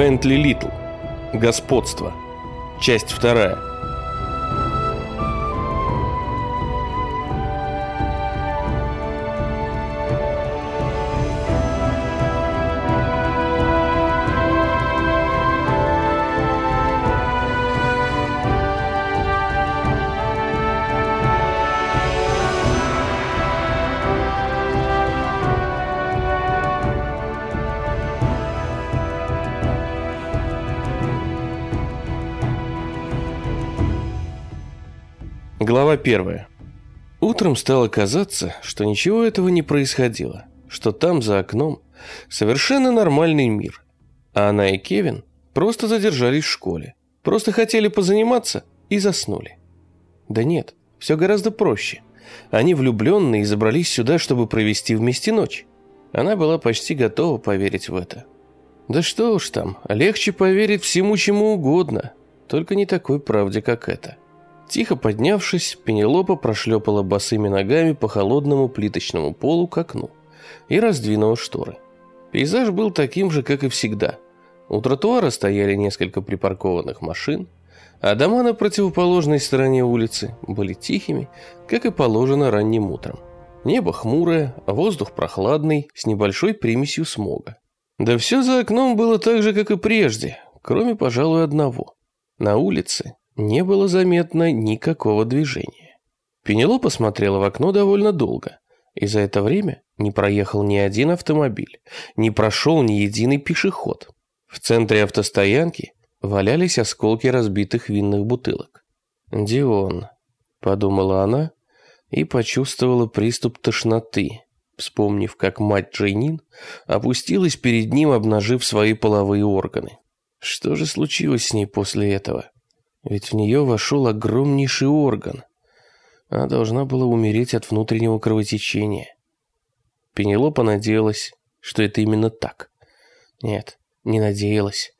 Бентли Литл. Господство. Часть вторая. Глава первая. Утром стало казаться, что ничего этого не происходило, что там за окном совершенно нормальный мир. А она и Кевин просто задержались в школе, просто хотели позаниматься и заснули. Да нет, все гораздо проще. Они влюбленные и забрались сюда, чтобы провести вместе ночь. Она была почти готова поверить в это. Да что уж там, легче поверить всему чему угодно, только не такой правде, как это. Тихо поднявшись, Пенелопа прошлепала босыми ногами по холодному плиточному полу к окну и раздвинула шторы. Пейзаж был таким же, как и всегда. У тротуара стояли несколько припаркованных машин, а дома на противоположной стороне улицы были тихими, как и положено ранним утром. Небо хмурое, а воздух прохладный, с небольшой примесью смога. Да все за окном было так же, как и прежде, кроме, пожалуй, одного. На улице не было заметно никакого движения. Пенелопа смотрела в окно довольно долго, и за это время не проехал ни один автомобиль, не прошел ни единый пешеход. В центре автостоянки валялись осколки разбитых винных бутылок. «Дион», — подумала она и почувствовала приступ тошноты, вспомнив, как мать Джейнин опустилась перед ним, обнажив свои половые органы. Что же случилось с ней после этого? Ведь в нее вошел огромнейший орган. Она должна была умереть от внутреннего кровотечения. Пенелопа надеялась, что это именно так. Нет, не надеялась.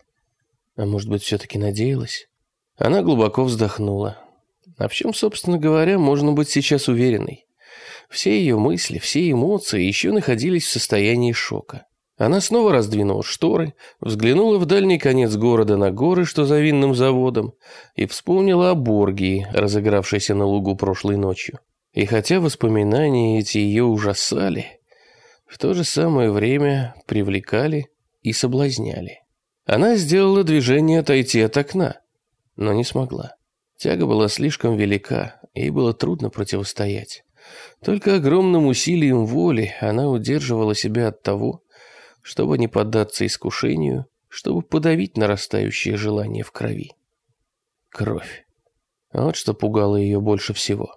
А может быть, все-таки надеялась? Она глубоко вздохнула. А в чем, собственно говоря, можно быть сейчас уверенной? Все ее мысли, все эмоции еще находились в состоянии шока. Она снова раздвинула шторы, взглянула в дальний конец города на горы, что за винным заводом, и вспомнила о Боргии, разыгравшейся на лугу прошлой ночью. И хотя воспоминания эти ее ужасали, в то же самое время привлекали и соблазняли. Она сделала движение отойти от окна, но не смогла. Тяга была слишком велика, ей было трудно противостоять. Только огромным усилием воли она удерживала себя от того, чтобы не поддаться искушению, чтобы подавить нарастающее желание в крови. Кровь. Вот что пугало ее больше всего.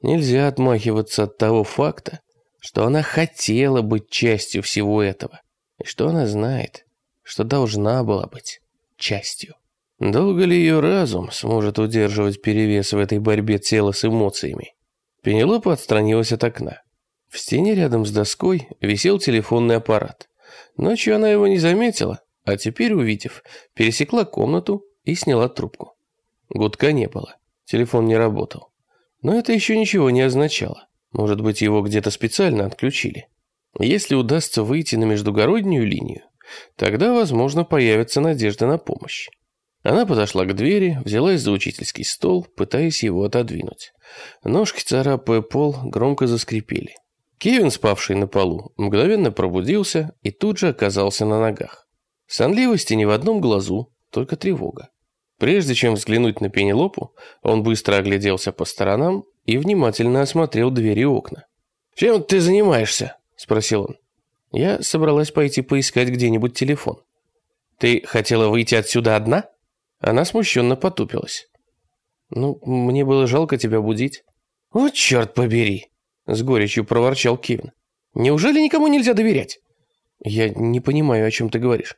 Нельзя отмахиваться от того факта, что она хотела быть частью всего этого, и что она знает, что должна была быть частью. Долго ли ее разум сможет удерживать перевес в этой борьбе тела с эмоциями? Пенелопа отстранилась от окна. В стене рядом с доской висел телефонный аппарат. Ночью она его не заметила, а теперь, увидев, пересекла комнату и сняла трубку. Гудка не было, телефон не работал. Но это еще ничего не означало. Может быть, его где-то специально отключили. Если удастся выйти на междугороднюю линию, тогда, возможно, появится надежда на помощь. Она подошла к двери, взялась за учительский стол, пытаясь его отодвинуть. Ножки, царапая пол, громко заскрипели. Кевин, спавший на полу, мгновенно пробудился и тут же оказался на ногах. Сонливости ни в одном глазу, только тревога. Прежде чем взглянуть на Пенелопу, он быстро огляделся по сторонам и внимательно осмотрел двери и окна. «Чем ты занимаешься?» – спросил он. Я собралась пойти поискать где-нибудь телефон. «Ты хотела выйти отсюда одна?» Она смущенно потупилась. «Ну, мне было жалко тебя будить». «О, черт побери!» С горечью проворчал Кевин. Неужели никому нельзя доверять? Я не понимаю, о чем ты говоришь.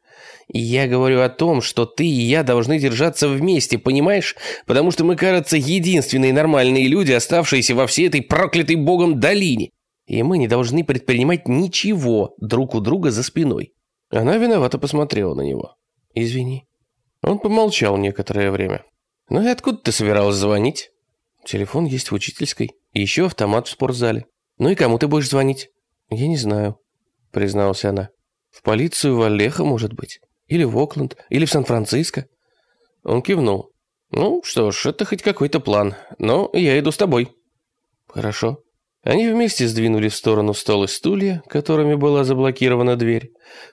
Я говорю о том, что ты и я должны держаться вместе, понимаешь? Потому что мы, кажется, единственные нормальные люди, оставшиеся во всей этой проклятой богом долине. И мы не должны предпринимать ничего друг у друга за спиной. Она виновато посмотрела на него. Извини. Он помолчал некоторое время. Ну и откуда ты собиралась звонить? Телефон есть в учительской. И еще автомат в спортзале. Ну и кому ты будешь звонить? Я не знаю, призналась она. В полицию Валеха, может быть. Или в Окленд? Или в Сан-Франциско?» Он кивнул. «Ну что ж, это хоть какой-то план, но я иду с тобой». «Хорошо». Они вместе сдвинули в сторону стол и стулья, которыми была заблокирована дверь.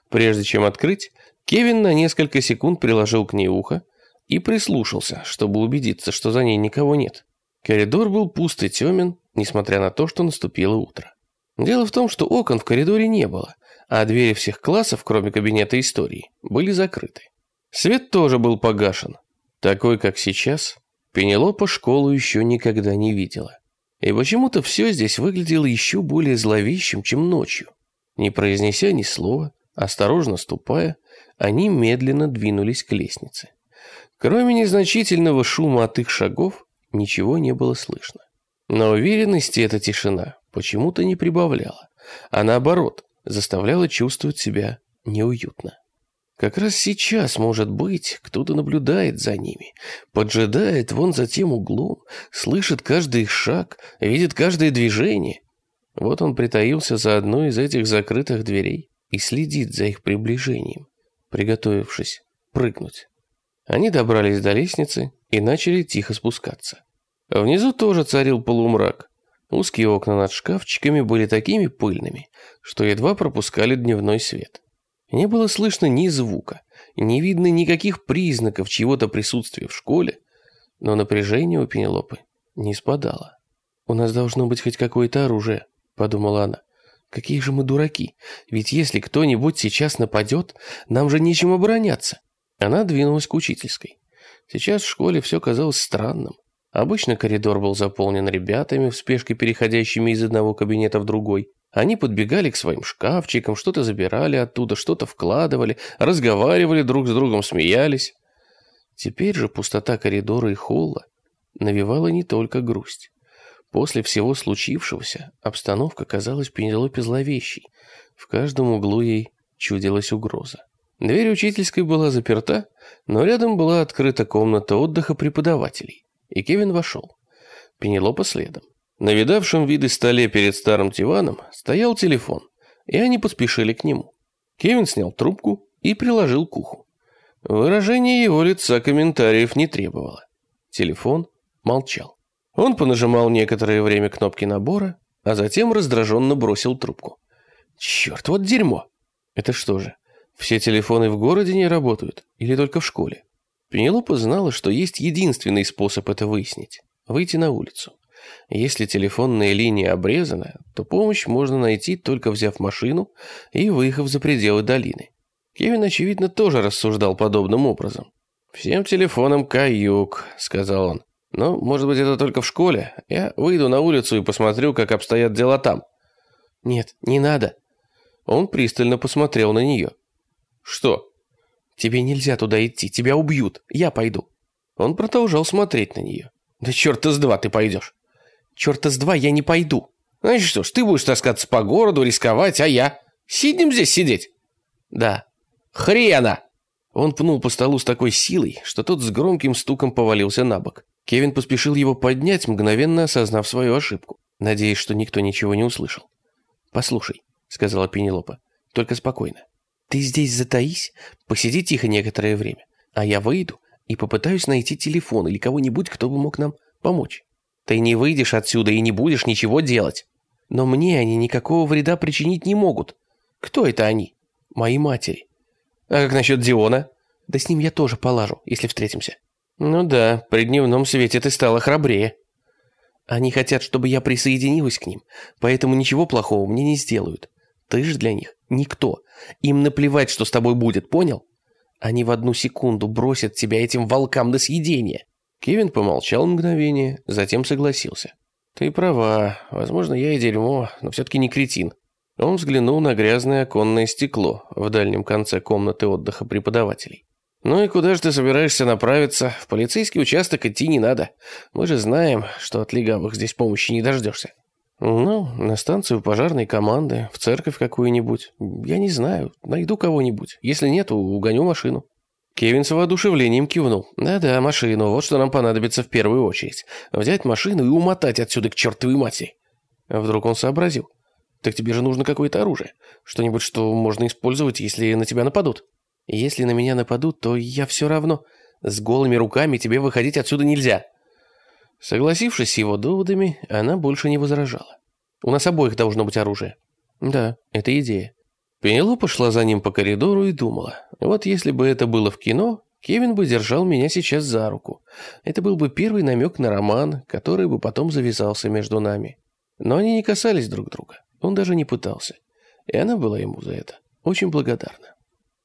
Прежде чем открыть, Кевин на несколько секунд приложил к ней ухо и прислушался, чтобы убедиться, что за ней никого нет. Коридор был пуст и темен, несмотря на то, что наступило утро. Дело в том, что окон в коридоре не было, а двери всех классов, кроме кабинета истории, были закрыты. Свет тоже был погашен. Такой, как сейчас, Пенелопа школу еще никогда не видела. И почему-то все здесь выглядело еще более зловещим, чем ночью. Не произнеся ни слова, осторожно ступая, они медленно двинулись к лестнице. Кроме незначительного шума от их шагов, ничего не было слышно. Но уверенности эта тишина почему-то не прибавляла, а наоборот, заставляла чувствовать себя неуютно. Как раз сейчас, может быть, кто-то наблюдает за ними, поджидает вон за тем углом, слышит каждый их шаг, видит каждое движение. Вот он притаился за одной из этих закрытых дверей и следит за их приближением, приготовившись прыгнуть. Они добрались до лестницы и начали тихо спускаться. Внизу тоже царил полумрак. Узкие окна над шкафчиками были такими пыльными, что едва пропускали дневной свет. Не было слышно ни звука, не видно никаких признаков чьего-то присутствия в школе, но напряжение у Пенелопы не спадало. «У нас должно быть хоть какое-то оружие», — подумала она. «Какие же мы дураки, ведь если кто-нибудь сейчас нападет, нам же нечем обороняться». Она двинулась к учительской. Сейчас в школе все казалось странным. Обычно коридор был заполнен ребятами, в спешке переходящими из одного кабинета в другой. Они подбегали к своим шкафчикам, что-то забирали оттуда, что-то вкладывали, разговаривали друг с другом, смеялись. Теперь же пустота коридора и холла навевала не только грусть. После всего случившегося обстановка казалась Пенелопе зловещей. В каждом углу ей чудилась угроза. Дверь учительской была заперта, но рядом была открыта комната отдыха преподавателей, и Кевин вошел. Пенелопа следом. На видавшем виды столе перед старым диваном стоял телефон, и они поспешили к нему. Кевин снял трубку и приложил к уху. Выражение его лица комментариев не требовало. Телефон молчал. Он понажимал некоторое время кнопки набора, а затем раздраженно бросил трубку. «Черт, вот дерьмо!» «Это что же, все телефоны в городе не работают? Или только в школе?» Пенелопа знала, что есть единственный способ это выяснить – выйти на улицу. Если телефонная линия обрезана, то помощь можно найти, только взяв машину и выехав за пределы долины. Кевин, очевидно, тоже рассуждал подобным образом. «Всем телефонам каюк», — сказал он. «Но, может быть, это только в школе. Я выйду на улицу и посмотрю, как обстоят дела там». «Нет, не надо». Он пристально посмотрел на нее. «Что?» «Тебе нельзя туда идти, тебя убьют. Я пойду». Он продолжал смотреть на нее. «Да черта с два ты пойдешь». Черта с два я не пойду. Значит что ж, ты будешь таскаться по городу, рисковать, а я? Сидим здесь сидеть? Да. Хрена! Он пнул по столу с такой силой, что тот с громким стуком повалился на бок. Кевин поспешил его поднять, мгновенно осознав свою ошибку, надеясь, что никто ничего не услышал. «Послушай», — сказала Пенелопа, — «только спокойно. Ты здесь затаись, посиди тихо некоторое время, а я выйду и попытаюсь найти телефон или кого-нибудь, кто бы мог нам помочь. Ты не выйдешь отсюда и не будешь ничего делать. Но мне они никакого вреда причинить не могут. Кто это они? Мои матери. А как насчет Диона? Да с ним я тоже полажу, если встретимся. Ну да, при дневном свете ты стала храбрее. Они хотят, чтобы я присоединилась к ним, поэтому ничего плохого мне не сделают. Ты же для них никто. Им наплевать, что с тобой будет, понял? Они в одну секунду бросят тебя этим волкам на съедение. Кевин помолчал мгновение, затем согласился. «Ты права. Возможно, я и дерьмо, но все-таки не кретин». Он взглянул на грязное оконное стекло в дальнем конце комнаты отдыха преподавателей. «Ну и куда же ты собираешься направиться? В полицейский участок идти не надо. Мы же знаем, что от легавых здесь помощи не дождешься». «Ну, на станцию пожарной команды, в церковь какую-нибудь. Я не знаю, найду кого-нибудь. Если нет, угоню машину». Кевин с воодушевлением кивнул. «Да-да, машину, вот что нам понадобится в первую очередь. Взять машину и умотать отсюда к чертовой матери». Вдруг он сообразил. «Так тебе же нужно какое-то оружие. Что-нибудь, что можно использовать, если на тебя нападут». Если на меня нападут, то я все равно... С голыми руками тебе выходить отсюда нельзя. Согласившись с его доводами, она больше не возражала. У нас обоих должно быть оружие. Да, это идея. Пенелопа шла за ним по коридору и думала. Вот если бы это было в кино, Кевин бы держал меня сейчас за руку. Это был бы первый намек на роман, который бы потом завязался между нами. Но они не касались друг друга. Он даже не пытался. И она была ему за это очень благодарна.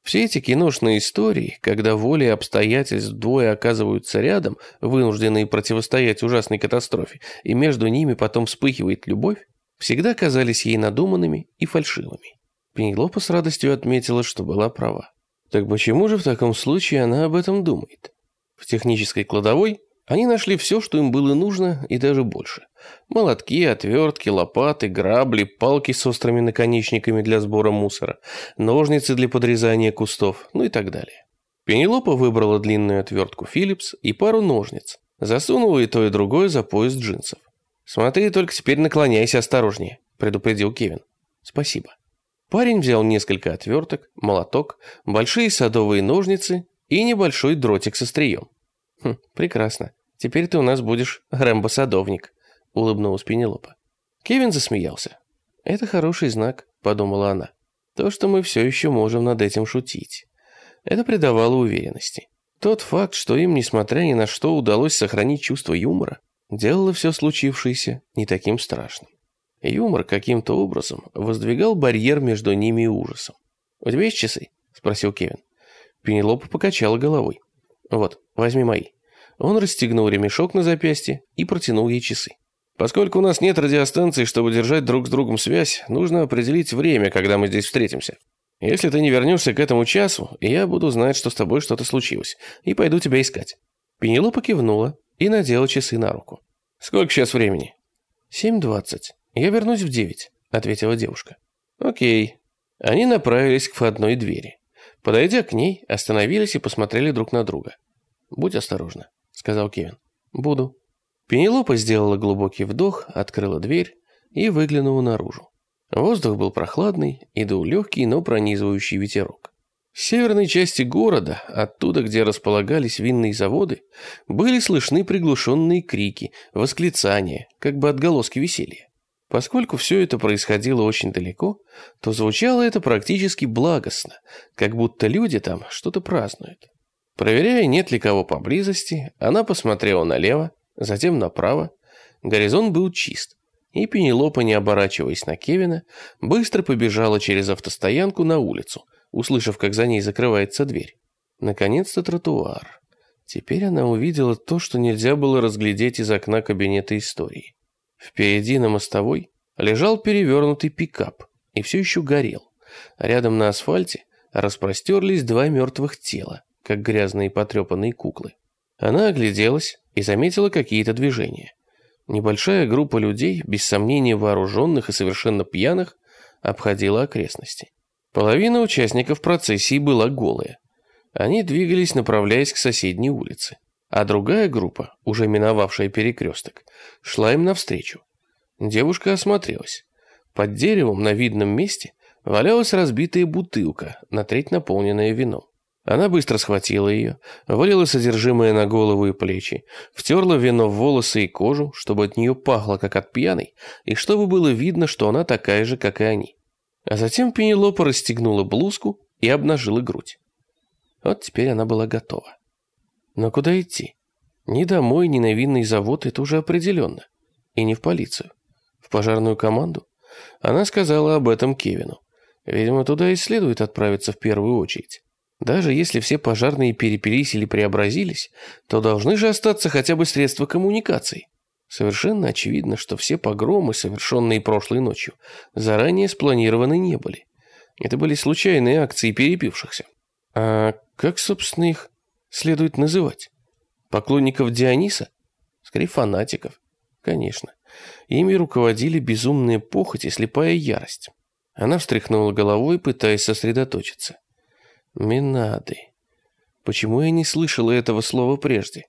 Все эти киношные истории, когда волей обстоятельств двое оказываются рядом, вынужденные противостоять ужасной катастрофе, и между ними потом вспыхивает любовь, всегда казались ей надуманными и фальшивыми. Пенелопа с радостью отметила, что была права. Так почему же в таком случае она об этом думает? В технической кладовой они нашли все, что им было нужно, и даже больше. Молотки, отвертки, лопаты, грабли, палки с острыми наконечниками для сбора мусора, ножницы для подрезания кустов, ну и так далее. Пенелопа выбрала длинную отвертку Philips и пару ножниц, засунула и то, и другое за пояс джинсов. «Смотри, только теперь наклоняйся осторожнее», – предупредил Кевин. «Спасибо». Парень взял несколько отверток, молоток, большие садовые ножницы и небольшой дротик со стрием. «Хм, прекрасно. Теперь ты у нас будешь Рэмбо-садовник», — улыбнулась Пенелопа. Кевин засмеялся. «Это хороший знак», — подумала она. «То, что мы все еще можем над этим шутить». Это придавало уверенности. Тот факт, что им, несмотря ни на что, удалось сохранить чувство юмора, делало все случившееся не таким страшным. Юмор каким-то образом воздвигал барьер между ними и ужасом. «У тебя есть часы?» – спросил Кевин. Пенелопа покачала головой. «Вот, возьми мои». Он расстегнул ремешок на запястье и протянул ей часы. «Поскольку у нас нет радиостанции, чтобы держать друг с другом связь, нужно определить время, когда мы здесь встретимся. Если ты не вернешься к этому часу, я буду знать, что с тобой что-то случилось, и пойду тебя искать». Пенелопа кивнула и надела часы на руку. «Сколько сейчас времени?» «Семь двадцать. Я вернусь в девять», — ответила девушка. «Окей». Они направились к входной двери. Подойдя к ней, остановились и посмотрели друг на друга. «Будь осторожна», — сказал Кевин. «Буду». Пенелопа сделала глубокий вдох, открыла дверь и выглянула наружу. Воздух был прохладный и дул легкий, но пронизывающий ветерок. В северной части города, оттуда, где располагались винные заводы, были слышны приглушенные крики, восклицания, как бы отголоски веселья. Поскольку все это происходило очень далеко, то звучало это практически благостно, как будто люди там что-то празднуют. Проверяя, нет ли кого поблизости, она посмотрела налево, затем направо. Горизонт был чист, и Пенелопа, не оборачиваясь на Кевина, быстро побежала через автостоянку на улицу, услышав, как за ней закрывается дверь. Наконец-то тротуар. Теперь она увидела то, что нельзя было разглядеть из окна кабинета истории. Впереди на мостовой лежал перевернутый пикап и все еще горел. Рядом на асфальте распростерлись два мертвых тела, как грязные потрепанные куклы. Она огляделась и заметила какие-то движения. Небольшая группа людей, без сомнения вооруженных и совершенно пьяных, обходила окрестности. Половина участников процессии была голая. Они двигались, направляясь к соседней улице а другая группа, уже миновавшая перекресток, шла им навстречу. Девушка осмотрелась. Под деревом на видном месте валялась разбитая бутылка, на треть наполненная вином. Она быстро схватила ее, вылила содержимое на голову и плечи, втерла вино в волосы и кожу, чтобы от нее пахло, как от пьяной, и чтобы было видно, что она такая же, как и они. А затем Пенелопа расстегнула блузку и обнажила грудь. Вот теперь она была готова. Но куда идти? Ни домой, ни на винный завод, это уже определенно. И не в полицию. В пожарную команду? Она сказала об этом Кевину. Видимо, туда и следует отправиться в первую очередь. Даже если все пожарные перепились или преобразились, то должны же остаться хотя бы средства коммуникации. Совершенно очевидно, что все погромы, совершенные прошлой ночью, заранее спланированы не были. Это были случайные акции перепившихся. А как, собственно, их следует называть? Поклонников Диониса? Скорее, фанатиков. Конечно. Ими руководили безумная похоть и слепая ярость. Она встряхнула головой, пытаясь сосредоточиться. Минады. Почему я не слышала этого слова прежде?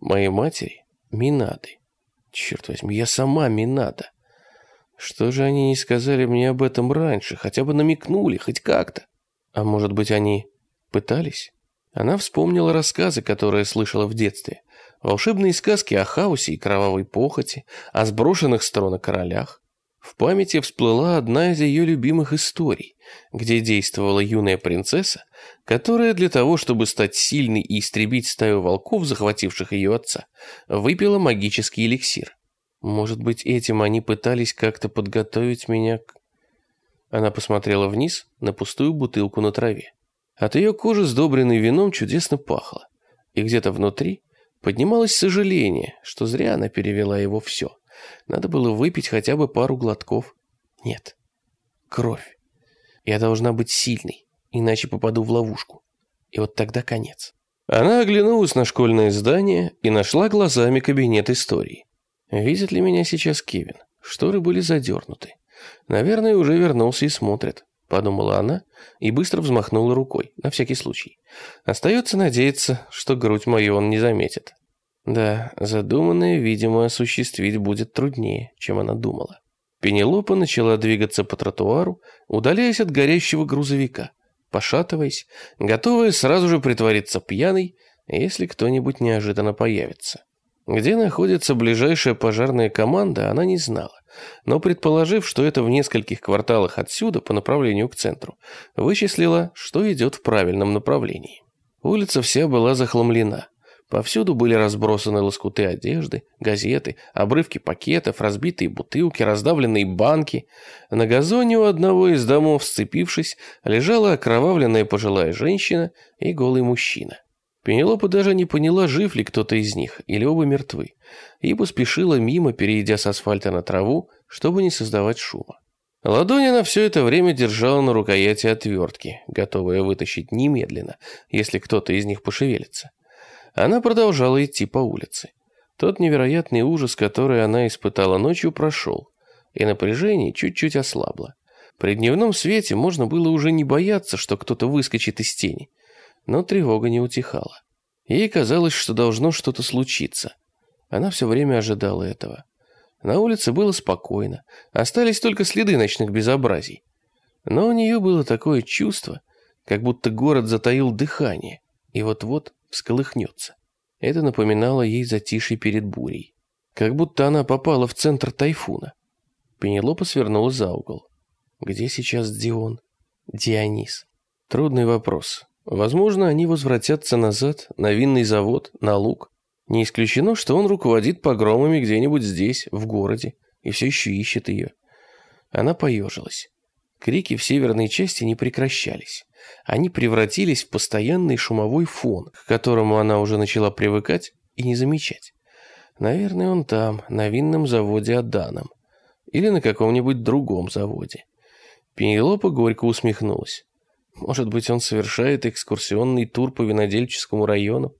Моей матери – Минады. Черт возьми, я сама Минада. Что же они не сказали мне об этом раньше, хотя бы намекнули, хоть как-то? А может быть, они Пытались. Она вспомнила рассказы, которые слышала в детстве. Волшебные сказки о хаосе и кровавой похоти, о сброшенных с трона королях. В памяти всплыла одна из ее любимых историй, где действовала юная принцесса, которая для того, чтобы стать сильной и истребить стаю волков, захвативших ее отца, выпила магический эликсир. Может быть, этим они пытались как-то подготовить меня к... Она посмотрела вниз на пустую бутылку на траве. От ее кожи, сдобренной вином, чудесно пахло. И где-то внутри поднималось сожаление, что зря она перевела его все. Надо было выпить хотя бы пару глотков. Нет. Кровь. Я должна быть сильной, иначе попаду в ловушку. И вот тогда конец. Она оглянулась на школьное здание и нашла глазами кабинет истории. Видит ли меня сейчас Кевин? Шторы были задернуты. Наверное, уже вернулся и смотрит, подумала она и быстро взмахнула рукой, на всякий случай. Остается надеяться, что грудь мою он не заметит. Да, задуманное, видимо, осуществить будет труднее, чем она думала. Пенелопа начала двигаться по тротуару, удаляясь от горящего грузовика, пошатываясь, готовая сразу же притвориться пьяной, если кто-нибудь неожиданно появится. Где находится ближайшая пожарная команда, она не знала, но предположив, что это в нескольких кварталах отсюда по направлению к центру, вычислила, что идет в правильном направлении. Улица вся была захламлена. Повсюду были разбросаны лоскуты одежды, газеты, обрывки пакетов, разбитые бутылки, раздавленные банки. На газоне у одного из домов, сцепившись, лежала окровавленная пожилая женщина и голый мужчина. Пенелопа даже не поняла, жив ли кто-то из них, или оба мертвы, и поспешила мимо, перейдя с асфальта на траву, чтобы не создавать шума. Ладонь она все это время держала на рукояти отвертки, готовая вытащить немедленно, если кто-то из них пошевелится. Она продолжала идти по улице. Тот невероятный ужас, который она испытала ночью, прошел, и напряжение чуть-чуть ослабло. При дневном свете можно было уже не бояться, что кто-то выскочит из тени, но тревога не утихала. Ей казалось, что должно что-то случиться. Она все время ожидала этого. На улице было спокойно, остались только следы ночных безобразий. Но у нее было такое чувство, как будто город затаил дыхание, и вот-вот всколыхнется. Это напоминало ей затишье перед бурей. Как будто она попала в центр тайфуна. Пенелопа свернула за угол. Где сейчас Дион? Дионис. Трудный вопрос. Возможно, они возвратятся назад, на винный завод, на луг. Не исключено, что он руководит погромами где-нибудь здесь, в городе, и все еще ищет ее. Она поежилась. Крики в северной части не прекращались. Они превратились в постоянный шумовой фон, к которому она уже начала привыкать и не замечать. Наверное, он там, на винном заводе Аданом. Или на каком-нибудь другом заводе. Пенелопа горько усмехнулась. Может быть, он совершает экскурсионный тур по винодельческому району?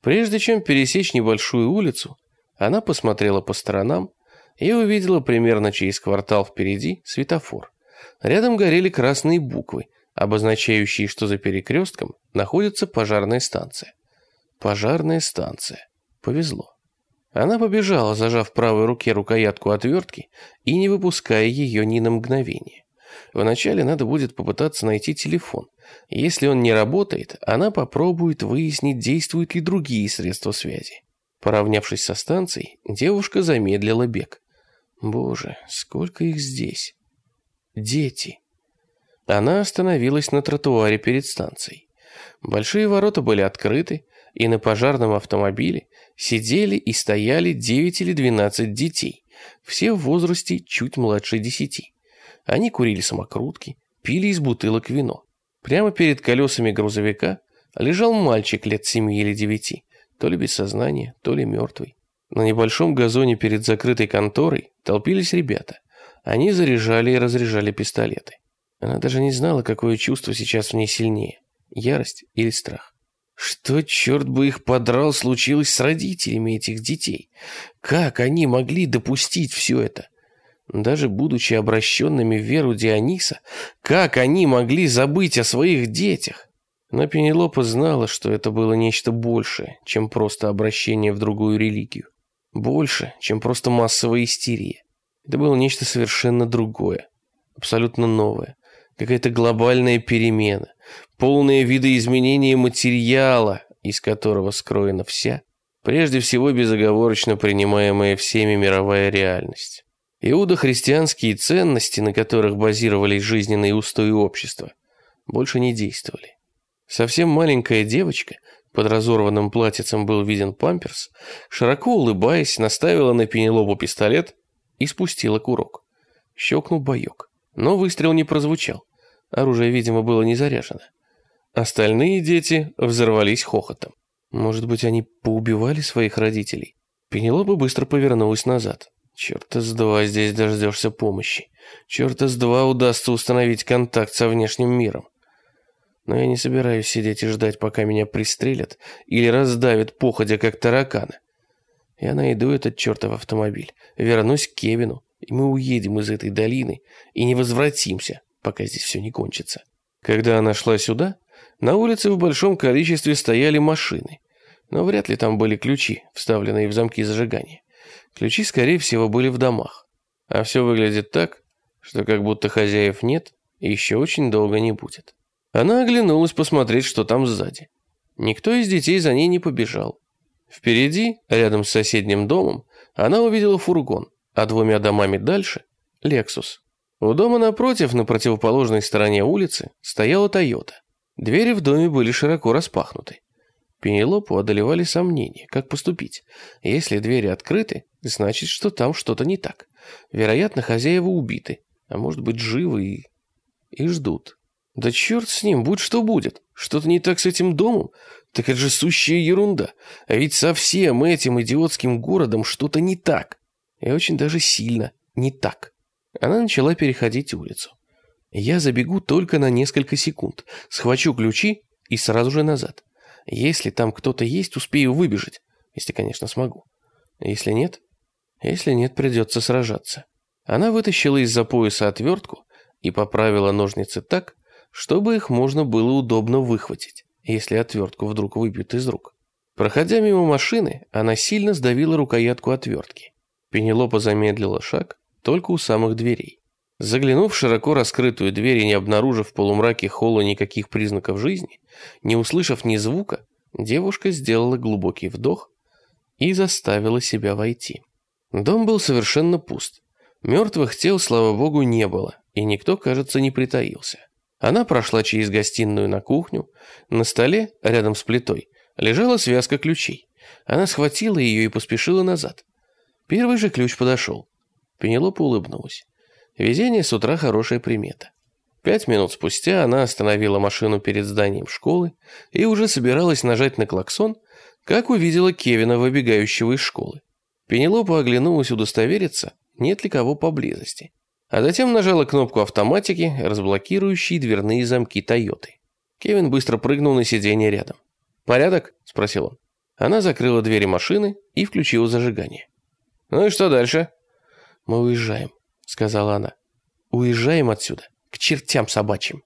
Прежде чем пересечь небольшую улицу, она посмотрела по сторонам и увидела примерно через квартал впереди светофор. Рядом горели красные буквы, обозначающие, что за перекрестком находится пожарная станция. Пожарная станция. Повезло. Она побежала, зажав в правой руке рукоятку отвертки и не выпуская ее ни на мгновение. Вначале надо будет попытаться найти телефон. Если он не работает, она попробует выяснить, действуют ли другие средства связи. Поравнявшись со станцией, девушка замедлила бег. Боже, сколько их здесь. Дети. Она остановилась на тротуаре перед станцией. Большие ворота были открыты, и на пожарном автомобиле сидели и стояли 9 или 12 детей, все в возрасте чуть младше 10. Они курили самокрутки, пили из бутылок вино. Прямо перед колесами грузовика лежал мальчик лет 7 или 9, то ли без сознания, то ли мертвый. На небольшом газоне перед закрытой конторой толпились ребята. Они заряжали и разряжали пистолеты. Она даже не знала, какое чувство сейчас в ней сильнее – ярость или страх. Что, черт бы их подрал, случилось с родителями этих детей? Как они могли допустить все это? Даже будучи обращенными в веру Диониса, как они могли забыть о своих детях? Но Пенелопа знала, что это было нечто большее, чем просто обращение в другую религию. Больше, чем просто массовая истерия. Это было нечто совершенно другое, абсолютно новое, какая-то глобальная перемена, полное видоизменение материала, из которого скроена вся, прежде всего безоговорочно принимаемая всеми мировая реальность. Иудохристианские ценности, на которых базировались жизненные устои общества, больше не действовали. Совсем маленькая девочка, под разорванным платьицем был виден памперс, широко улыбаясь, наставила на Пенелопу пистолет и спустила курок. Щелкнул боек, но выстрел не прозвучал. Оружие, видимо, было не заряжено. Остальные дети взорвались хохотом. Может быть, они поубивали своих родителей? Пенелопа быстро повернулась назад. Черт из два здесь дождешься помощи. Черт из два удастся установить контакт со внешним миром. Но я не собираюсь сидеть и ждать, пока меня пристрелят или раздавят походя, как таракана. Я найду этот чертов автомобиль, вернусь к Кевину, и мы уедем из этой долины и не возвратимся, пока здесь все не кончится. Когда она шла сюда, на улице в большом количестве стояли машины, но вряд ли там были ключи, вставленные в замки зажигания. Ключи, скорее всего, были в домах. А все выглядит так, что как будто хозяев нет и еще очень долго не будет. Она оглянулась посмотреть, что там сзади. Никто из детей за ней не побежал. Впереди, рядом с соседним домом, она увидела фургон, а двумя домами дальше – Лексус. У дома напротив, на противоположной стороне улицы, стояла Тойота. Двери в доме были широко распахнуты. Пенелопу одолевали сомнения, как поступить. Если двери открыты, значит, что там что-то не так. Вероятно, хозяева убиты, а может быть, живы и... и ждут. Да черт с ним, будь что будет. Что-то не так с этим домом? Так это же сущая ерунда. А ведь со всем этим идиотским городом что-то не так. И очень даже сильно не так. Она начала переходить улицу. Я забегу только на несколько секунд, схвачу ключи и сразу же назад. Если там кто-то есть, успею выбежать. Если, конечно, смогу. Если нет, если нет, придется сражаться. Она вытащила из-за пояса отвертку и поправила ножницы так, чтобы их можно было удобно выхватить, если отвертку вдруг выбьют из рук. Проходя мимо машины, она сильно сдавила рукоятку отвертки. Пенелопа замедлила шаг только у самых дверей. Заглянув в широко раскрытую дверь и не обнаружив в полумраке холла никаких признаков жизни, не услышав ни звука, девушка сделала глубокий вдох и заставила себя войти. Дом был совершенно пуст. Мертвых тел, слава богу, не было, и никто, кажется, не притаился. Она прошла через гостиную на кухню. На столе, рядом с плитой, лежала связка ключей. Она схватила ее и поспешила назад. Первый же ключ подошел. Пенелопа улыбнулась. Везение с утра хорошая примета. Пять минут спустя она остановила машину перед зданием школы и уже собиралась нажать на клаксон, как увидела Кевина, выбегающего из школы. Пенелопа оглянулась удостовериться, нет ли кого поблизости а затем нажала кнопку автоматики, разблокирующей дверные замки Тойоты. Кевин быстро прыгнул на сиденье рядом. «Порядок?» – спросил он. Она закрыла двери машины и включила зажигание. «Ну и что дальше?» «Мы уезжаем», – сказала она. «Уезжаем отсюда, к чертям собачьим».